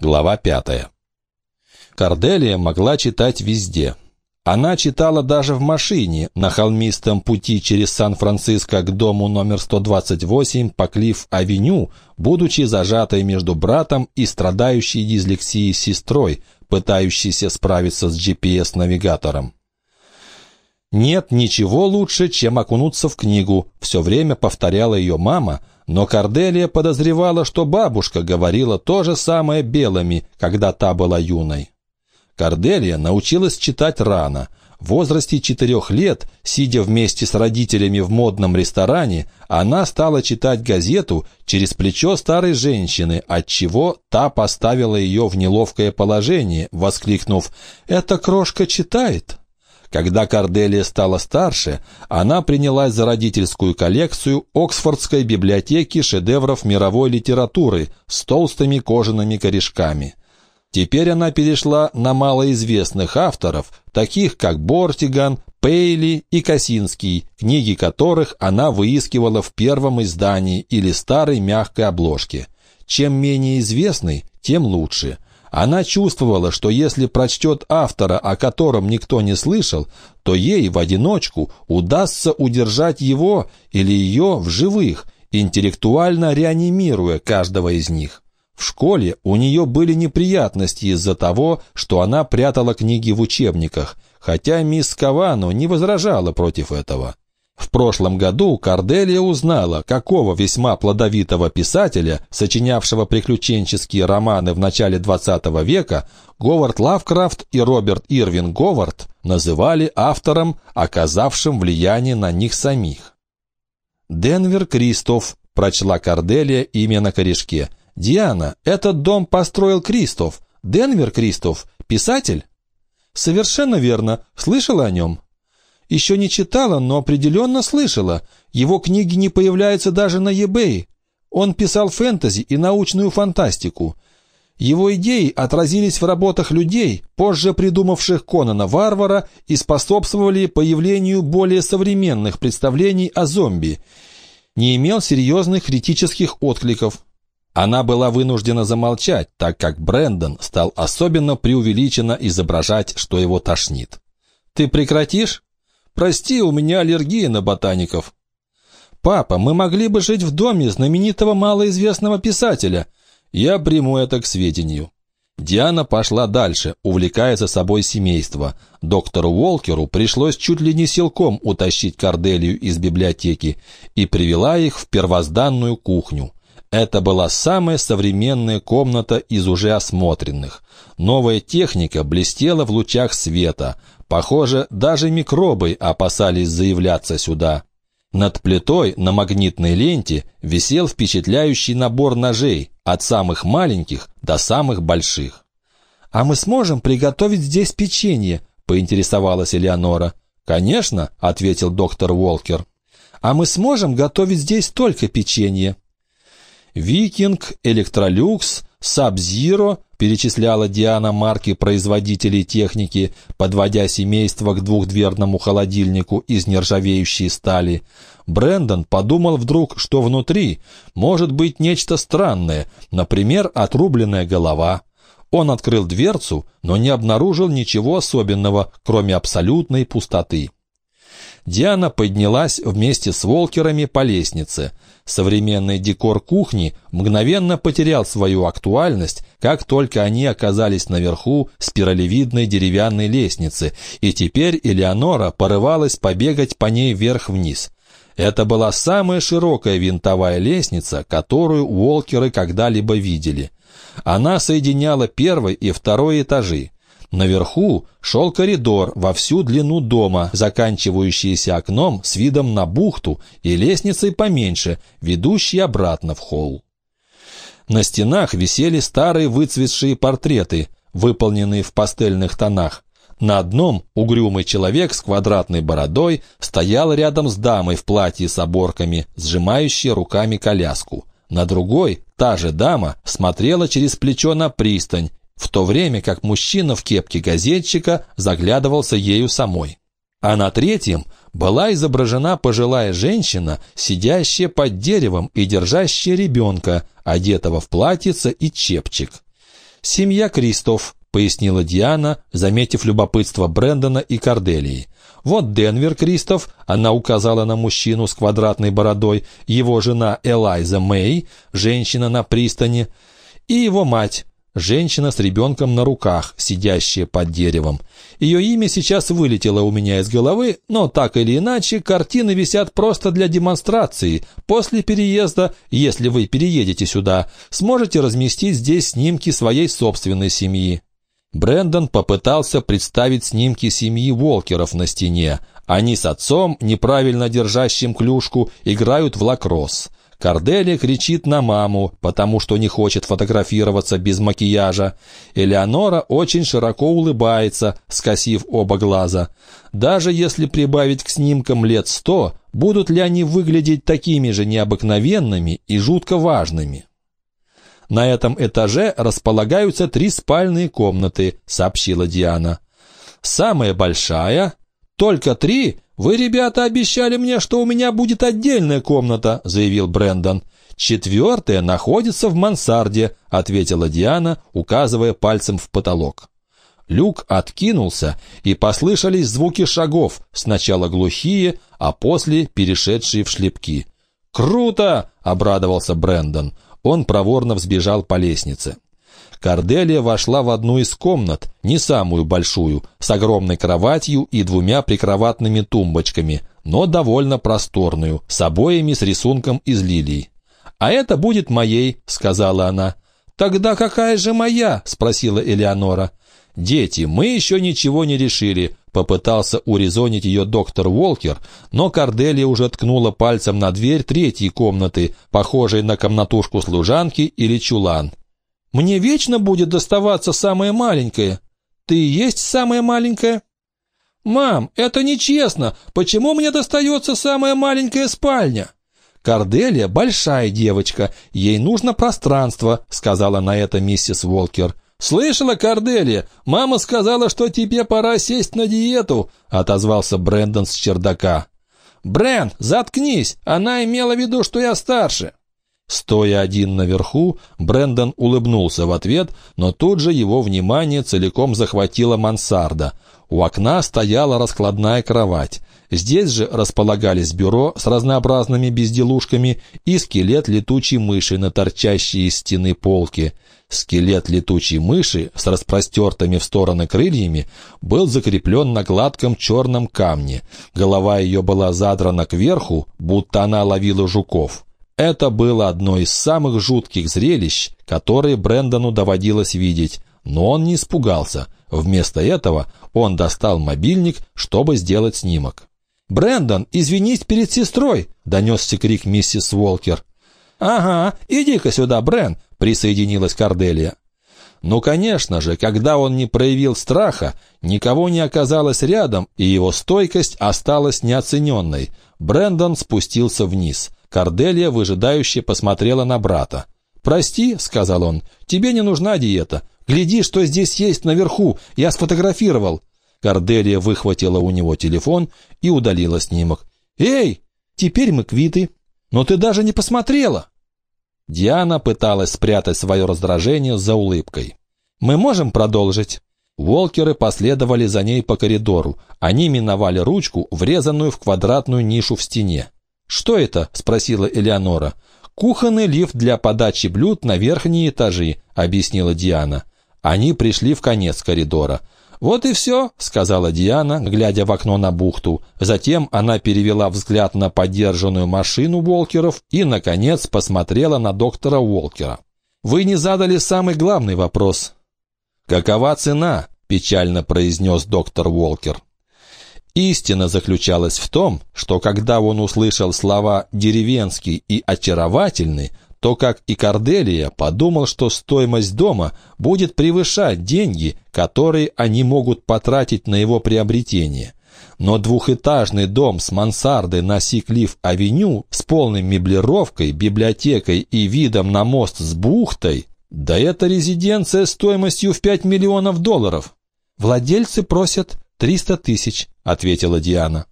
Глава пятая. Корделия могла читать везде. Она читала даже в машине, на холмистом пути через Сан-Франциско к дому номер 128 по Клифф-авеню, будучи зажатой между братом и страдающей дислексией сестрой, пытающейся справиться с GPS-навигатором. «Нет ничего лучше, чем окунуться в книгу», — все время повторяла ее мама, но Корделия подозревала, что бабушка говорила то же самое белыми, когда та была юной. Корделия научилась читать рано. В возрасте четырех лет, сидя вместе с родителями в модном ресторане, она стала читать газету через плечо старой женщины, отчего та поставила ее в неловкое положение, воскликнув «Эта крошка читает!» Когда Корделия стала старше, она принялась за родительскую коллекцию Оксфордской библиотеки шедевров мировой литературы с толстыми кожаными корешками. Теперь она перешла на малоизвестных авторов, таких как Бортиган, Пейли и Косинский, книги которых она выискивала в первом издании или старой мягкой обложке. Чем менее известный, тем лучше – она чувствовала, что если прочтет автора, о котором никто не слышал, то ей в одиночку удастся удержать его или ее в живых, интеллектуально реанимируя каждого из них. В школе у нее были неприятности из-за того, что она прятала книги в учебниках, хотя мисс Кавану не возражала против этого. В прошлом году Корделия узнала, какого весьма плодовитого писателя, сочинявшего приключенческие романы в начале XX века, Говард Лавкрафт и Роберт Ирвин Говард называли автором, оказавшим влияние на них самих. «Денвер Кристоф», — прочла Корделия имя на корешке. «Диана, этот дом построил Кристоф. Денвер Кристоф, писатель?» «Совершенно верно. Слышала о нем?» Еще не читала, но определенно слышала. Его книги не появляются даже на eBay. Он писал фэнтези и научную фантастику. Его идеи отразились в работах людей, позже придумавших Конана Варвара и способствовали появлению более современных представлений о зомби. Не имел серьезных критических откликов. Она была вынуждена замолчать, так как Брэндон стал особенно преувеличенно изображать, что его тошнит. «Ты прекратишь?» Прости, у меня аллергия на ботаников». «Папа, мы могли бы жить в доме знаменитого малоизвестного писателя. Я приму это к сведению». Диана пошла дальше, увлекая за собой семейство. Доктору Уолкеру пришлось чуть ли не силком утащить Корделию из библиотеки и привела их в первозданную кухню. Это была самая современная комната из уже осмотренных. Новая техника блестела в лучах света. Похоже, даже микробы опасались заявляться сюда. Над плитой на магнитной ленте висел впечатляющий набор ножей, от самых маленьких до самых больших. «А мы сможем приготовить здесь печенье?» — поинтересовалась Элеонора. «Конечно», — ответил доктор Уолкер. «А мы сможем готовить здесь только печенье?» «Викинг», «Электролюкс», «Саб-Зиро», перечисляла Диана марки производителей техники, подводя семейство к двухдверному холодильнику из нержавеющей стали. Брендон подумал вдруг, что внутри может быть нечто странное, например, отрубленная голова. Он открыл дверцу, но не обнаружил ничего особенного, кроме абсолютной пустоты. Диана поднялась вместе с волкерами по лестнице. Современный декор кухни мгновенно потерял свою актуальность, как только они оказались наверху спиралевидной деревянной лестницы, и теперь Элеонора порывалась побегать по ней вверх-вниз. Это была самая широкая винтовая лестница, которую Уолкеры когда-либо видели. Она соединяла первый и второй этажи. Наверху шел коридор во всю длину дома, заканчивающийся окном с видом на бухту и лестницей поменьше, ведущей обратно в холл. На стенах висели старые выцветшие портреты, выполненные в пастельных тонах. На одном угрюмый человек с квадратной бородой стоял рядом с дамой в платье с оборками, сжимающей руками коляску. На другой та же дама смотрела через плечо на пристань в то время как мужчина в кепке газетчика заглядывался ею самой. А на третьем была изображена пожилая женщина, сидящая под деревом и держащая ребенка, одетого в платьице и чепчик. «Семья Кристоф», — пояснила Диана, заметив любопытство Брэндона и Корделии. «Вот Денвер Кристоф», — она указала на мужчину с квадратной бородой, его жена Элайза Мэй, женщина на пристани, и его мать, Женщина с ребенком на руках, сидящая под деревом. Ее имя сейчас вылетело у меня из головы, но так или иначе, картины висят просто для демонстрации. После переезда, если вы переедете сюда, сможете разместить здесь снимки своей собственной семьи. Брендон попытался представить снимки семьи Волкеров на стене. Они с отцом, неправильно держащим клюшку, играют в лакросс. Корделия кричит на маму, потому что не хочет фотографироваться без макияжа. Элеонора очень широко улыбается, скосив оба глаза. Даже если прибавить к снимкам лет сто, будут ли они выглядеть такими же необыкновенными и жутко важными? «На этом этаже располагаются три спальные комнаты», — сообщила Диана. «Самая большая? Только три? «Вы, ребята, обещали мне, что у меня будет отдельная комната», — заявил Брэндон. «Четвертая находится в мансарде», — ответила Диана, указывая пальцем в потолок. Люк откинулся, и послышались звуки шагов, сначала глухие, а после перешедшие в шлепки. «Круто!» — обрадовался Брэндон. Он проворно взбежал по лестнице. Корделия вошла в одну из комнат, не самую большую, с огромной кроватью и двумя прикроватными тумбочками, но довольно просторную, с обоями с рисунком из лилий. «А это будет моей», — сказала она. «Тогда какая же моя?» — спросила Элеонора. «Дети, мы еще ничего не решили», — попытался урезонить ее доктор Волкер, но Корделия уже ткнула пальцем на дверь третьей комнаты, похожей на комнатушку служанки или чулан. Мне вечно будет доставаться самое маленькое. Ты и есть самая маленькая?» «Мам, это нечестно. Почему мне достается самая маленькая спальня?» «Корделия большая девочка, ей нужно пространство», — сказала на это миссис Волкер. «Слышала, Корделия? Мама сказала, что тебе пора сесть на диету», — отозвался Брэндон с чердака. «Брэн, заткнись! Она имела в виду, что я старше». Стоя один наверху, Брендон улыбнулся в ответ, но тут же его внимание целиком захватила мансарда. У окна стояла раскладная кровать. Здесь же располагались бюро с разнообразными безделушками и скелет летучей мыши на торчащей из стены полке. Скелет летучей мыши с распростертыми в стороны крыльями был закреплен на гладком черном камне. Голова ее была задрана кверху, будто она ловила жуков. Это было одно из самых жутких зрелищ, которые Брэндону доводилось видеть, но он не испугался. Вместо этого он достал мобильник, чтобы сделать снимок. «Брэндон, извинись перед сестрой!» — донесся крик миссис Уолкер. «Ага, иди-ка сюда, Брэн!» — присоединилась Корделия. Ну, конечно же, когда он не проявил страха, никого не оказалось рядом, и его стойкость осталась неоцененной. Брэндон спустился вниз. Корделия выжидающе посмотрела на брата. «Прости», — сказал он, — «тебе не нужна диета. Гляди, что здесь есть наверху, я сфотографировал». Корделия выхватила у него телефон и удалила снимок. «Эй, теперь мы квиты. Но ты даже не посмотрела». Диана пыталась спрятать свое раздражение за улыбкой. «Мы можем продолжить?» Волкеры последовали за ней по коридору. Они миновали ручку, врезанную в квадратную нишу в стене. «Что это?» — спросила Элеонора. «Кухонный лифт для подачи блюд на верхние этажи», — объяснила Диана. Они пришли в конец коридора. «Вот и все», — сказала Диана, глядя в окно на бухту. Затем она перевела взгляд на подержанную машину Волкеров и, наконец, посмотрела на доктора Волкера. «Вы не задали самый главный вопрос». «Какова цена?» — печально произнес доктор Волкер. Истина заключалась в том, что когда он услышал слова «деревенский» и «очаровательный», то, как и Корделия, подумал, что стоимость дома будет превышать деньги, которые они могут потратить на его приобретение. Но двухэтажный дом с мансардой на Сиклиф-авеню с полной меблировкой, библиотекой и видом на мост с бухтой, да это резиденция стоимостью в 5 миллионов долларов. Владельцы просят «Триста тысяч», — ответила Диана.